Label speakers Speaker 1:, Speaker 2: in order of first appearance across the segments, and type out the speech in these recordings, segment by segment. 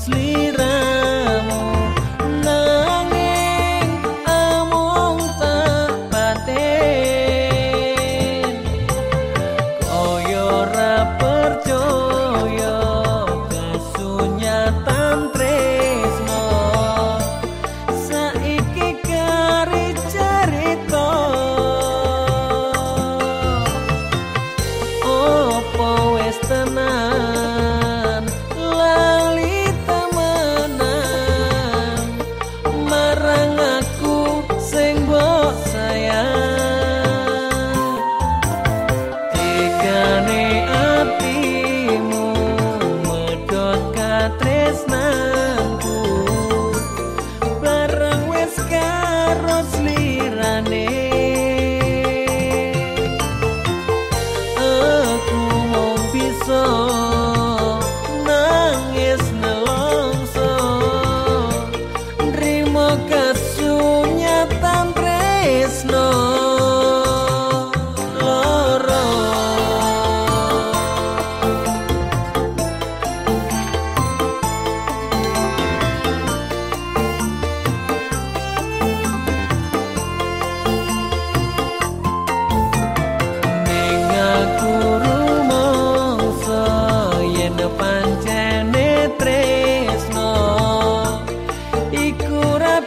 Speaker 1: sleep.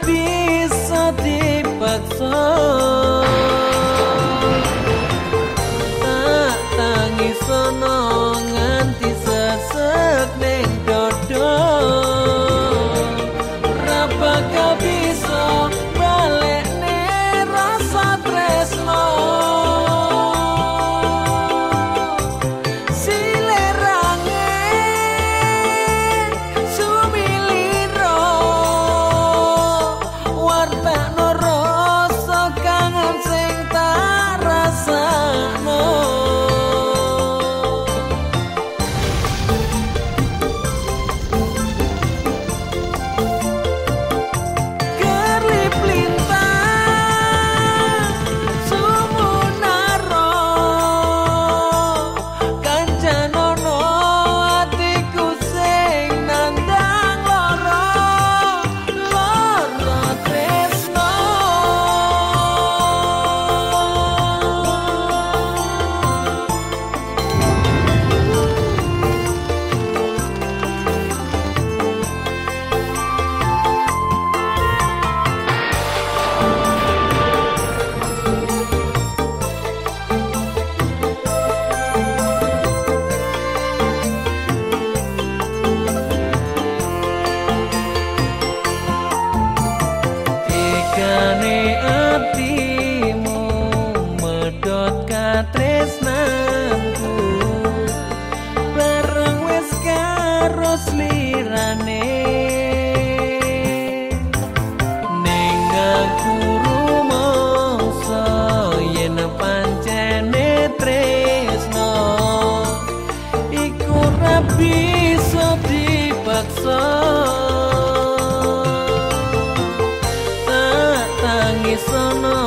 Speaker 1: sabia Tak tangis sono